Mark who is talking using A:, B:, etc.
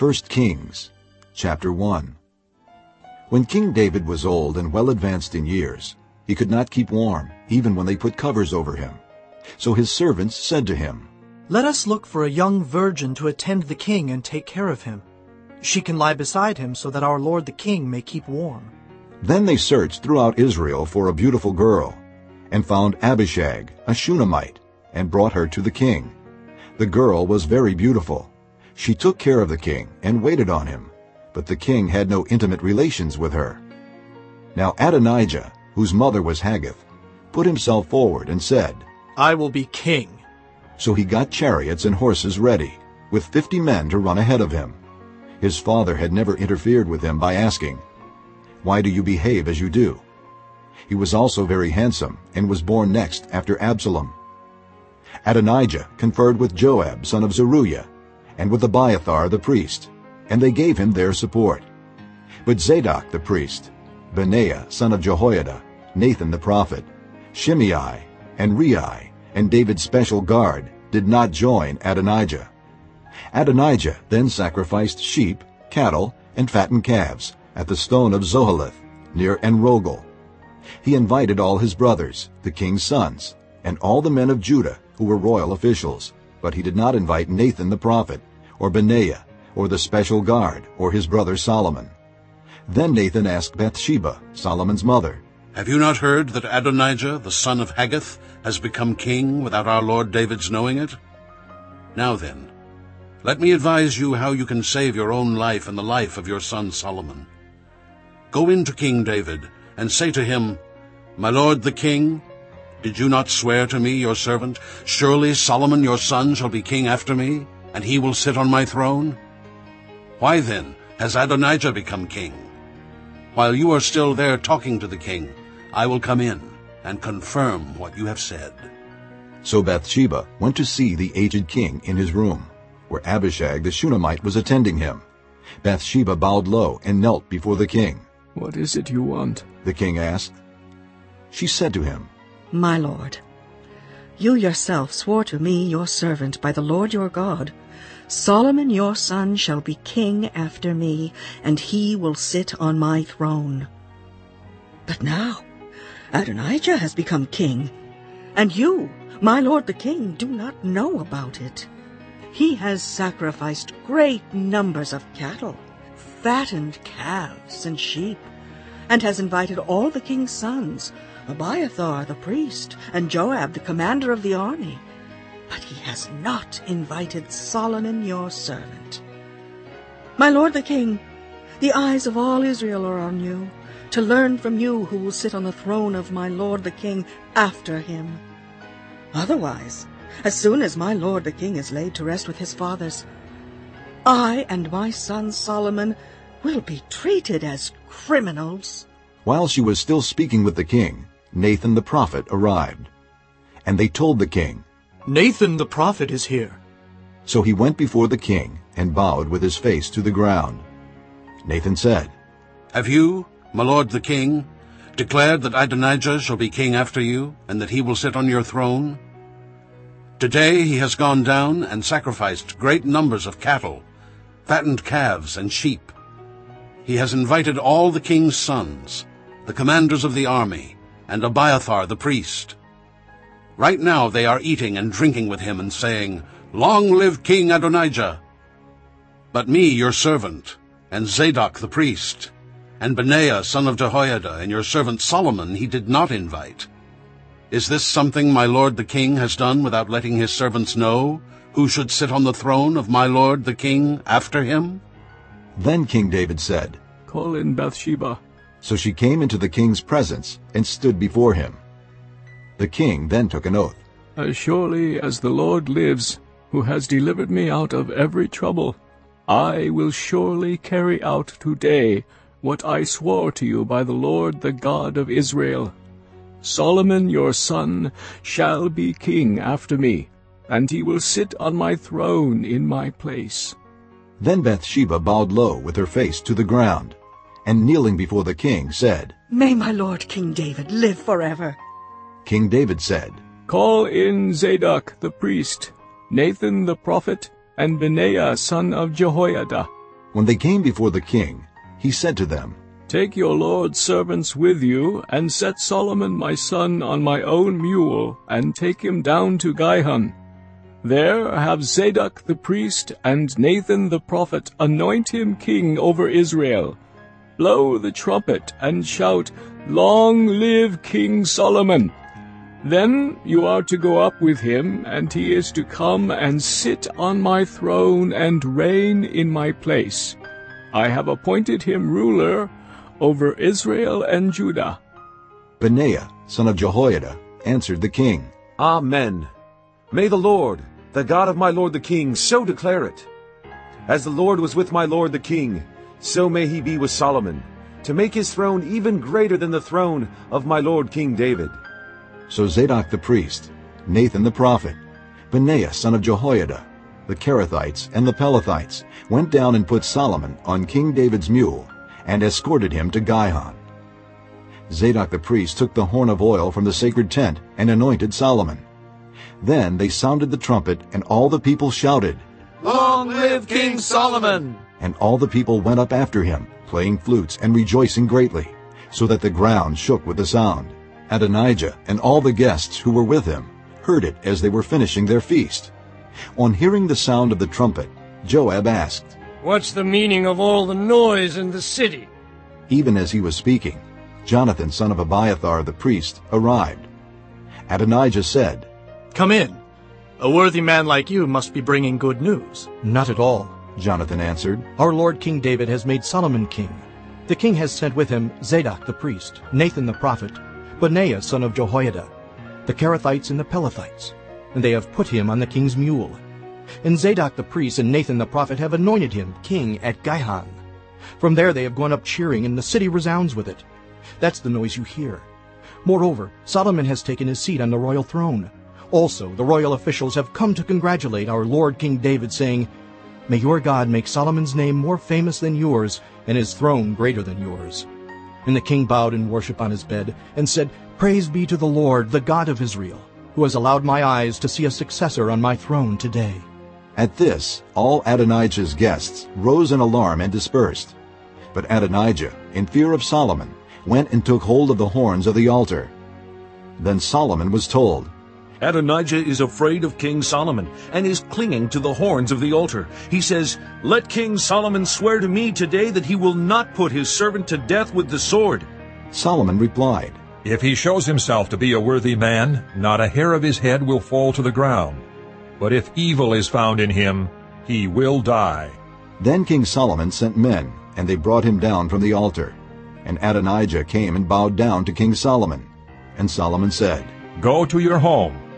A: 1 Kings chapter 1 When King David was old and well advanced in years, he could not keep warm, even when they put covers over him. So his servants said to him,
B: Let us look for a young virgin to attend the king and take care of him. She can lie beside him so that our lord the king may keep warm.
A: Then they searched throughout Israel for a beautiful girl, and found Abishag, a Shunammite, and brought her to the king. The girl was very beautiful. She took care of the king and waited on him, but the king had no intimate relations with her. Now Adonijah, whose mother was Haggith, put himself forward and said,
B: I will be king.
A: So he got chariots and horses ready, with fifty men to run ahead of him. His father had never interfered with him by asking, Why do you behave as you do? He was also very handsome, and was born next after Absalom. Adonijah conferred with Joab son of Zeruiah, and with Abiathar the priest, and they gave him their support. But Zadok the priest, Benaiah son of Jehoiada, Nathan the prophet, Shimei, and Rei, and David's special guard did not join Adonijah. Adonijah then sacrificed sheep, cattle, and fattened calves at the stone of Zoheleth near Enrogel. He invited all his brothers, the king's sons, and all the men of Judah who were royal officials, but he did not invite Nathan the prophet, or Benaiah, or the special guard, or his brother Solomon. Then Nathan asked Bathsheba, Solomon's mother,
C: Have you not heard that Adonijah, the son of Haggith, has become king without our Lord David's knowing it? Now then, let me advise you how you can save your own life and the life of your son Solomon. Go in to King David and say to him, My lord the king, did you not swear to me, your servant, Surely Solomon your son shall be king after me, and he will sit on my throne? Why then has Adonijah become king? While you are still there talking to the king, I will come in and confirm what you have said.
A: So Bathsheba went to see the aged king in his room, where Abishag the Shunammite was attending him. Bathsheba bowed low and knelt before the king.
D: What is it you want?
A: The king asked. She said to him,
E: My lord, you yourself swore to me, your servant, by the Lord your God, Solomon your son shall be king after me, and he will sit on my throne. But now Adonijah has become king, and you, my lord the king, do not know about it. He has sacrificed great numbers of cattle, fattened calves and sheep, and has invited all the king's sons, Abiathar the priest, and Joab the commander of the army. But he has not invited Solomon your servant. My lord the king, the eyes of all Israel are on you, to learn from you who will sit on the throne of my lord the king after him. Otherwise, as soon as my lord the king is laid to rest with his fathers, I and my son Solomon will be treated as criminals.
A: While she was still speaking with the king, Nathan the prophet arrived. And they told the king,
B: Nathan the prophet is here.
A: So he went before the king and bowed with his face to the ground. Nathan said,
C: Have you, my lord the king, declared that Adonijah shall be king after you, and that he will sit on your throne? Today he has gone down and sacrificed great numbers of cattle, fattened calves and sheep. He has invited all the king's sons, the commanders of the army, and Abiathar the priest. Right now they are eating and drinking with him and saying, Long live King Adonijah! But me, your servant, and Zadok the priest, and Benaiah son of Jehoiada, and your servant Solomon he did not invite. Is this something my lord the king has done without letting his servants know who should sit on the throne of my lord the king after him?
A: Then King David said,
D: Call in Bathsheba.
A: So she came into the king's presence and stood before him. The king then took an oath.
D: As surely as the Lord lives, who has delivered me out of every trouble, I will surely carry out today what I swore to you by the Lord the God of Israel. Solomon your son shall be king after me, and he will sit on my throne in my place.
A: Then Bathsheba bowed low with her face to the ground, and kneeling before the king said,
E: May my lord King David live forever.
A: King David said,
D: Call in Zadok the priest, Nathan the prophet, and Benaiah son of Jehoiada.
A: When they came before the king, he said to them,
D: Take your lord's servants with you, and set Solomon my son on my own mule, and take him down to Gihon. There have Zadok the priest and Nathan the prophet anoint him king over Israel. Blow the trumpet and shout, Long live King Solomon! Then you are to go up with him, and he is to come and sit on my throne and reign in my place. I have appointed him ruler over Israel and Judah.
A: Benaiah, son of Jehoiada, answered the king,
F: Amen. May the Lord, the God of my lord the king, so declare it. As the Lord was with my lord the king, so may he be with Solomon, to make his throne even greater than the throne of my lord King David.
A: So Zadok the priest, Nathan the prophet, Benaiah son of Jehoiada, the Kerethites and the Pelethites went down and put Solomon on King David's mule and escorted him to Gihon. Zadok the priest took the horn of oil from the sacred tent and anointed Solomon. Then they sounded the trumpet, and all the people shouted,
F: Long live King Solomon!
A: And all the people went up after him, playing flutes and rejoicing greatly, so that the ground shook with the sound. Adonijah and all the guests who were with him heard it as they were finishing their feast. On hearing the sound of the trumpet, Joab asked,
G: What's the meaning of all the noise in the city?
A: Even as he was speaking, Jonathan son of Abiathar the priest arrived. Adonijah said,
B: Come in. A worthy man like you must be bringing good news.
H: Not at all.
A: Jonathan answered,
H: Our Lord King David has made Solomon king. The king has sent with him Zadok the priest, Nathan the prophet, Benaiah son of Jehoiada, the Kerethites and the Pelethites, and they have put him on the king's mule. And Zadok the priest and Nathan the prophet have anointed him king at Gihon. From there they have gone up cheering, and the city resounds with it. That's the noise you hear. Moreover, Solomon has taken his seat on the royal throne. Also, the royal officials have come to congratulate our Lord King David, saying, May your God make Solomon's name more famous than yours, and his throne greater than yours. And the king bowed in worship on his bed, and said, Praise be to the Lord, the God of Israel, who has allowed my eyes to see a successor on my throne today.
A: At this, all Adonijah's guests rose in alarm and dispersed. But Adonijah, in fear of Solomon, went and took hold of the horns of the altar. Then Solomon was told,
I: Adonijah is afraid of King Solomon and is clinging to the horns of the altar. He says, Let King Solomon swear to me today that he will not put his servant to death with the sword.
A: Solomon replied,
J: If he shows himself to be a worthy man, not a hair of his head will fall to the ground. But if evil is found in him, he will die.
A: Then King Solomon sent men, and they brought him down from the altar. And Adonijah came and bowed down to King Solomon. And Solomon said,
J: Go to your home.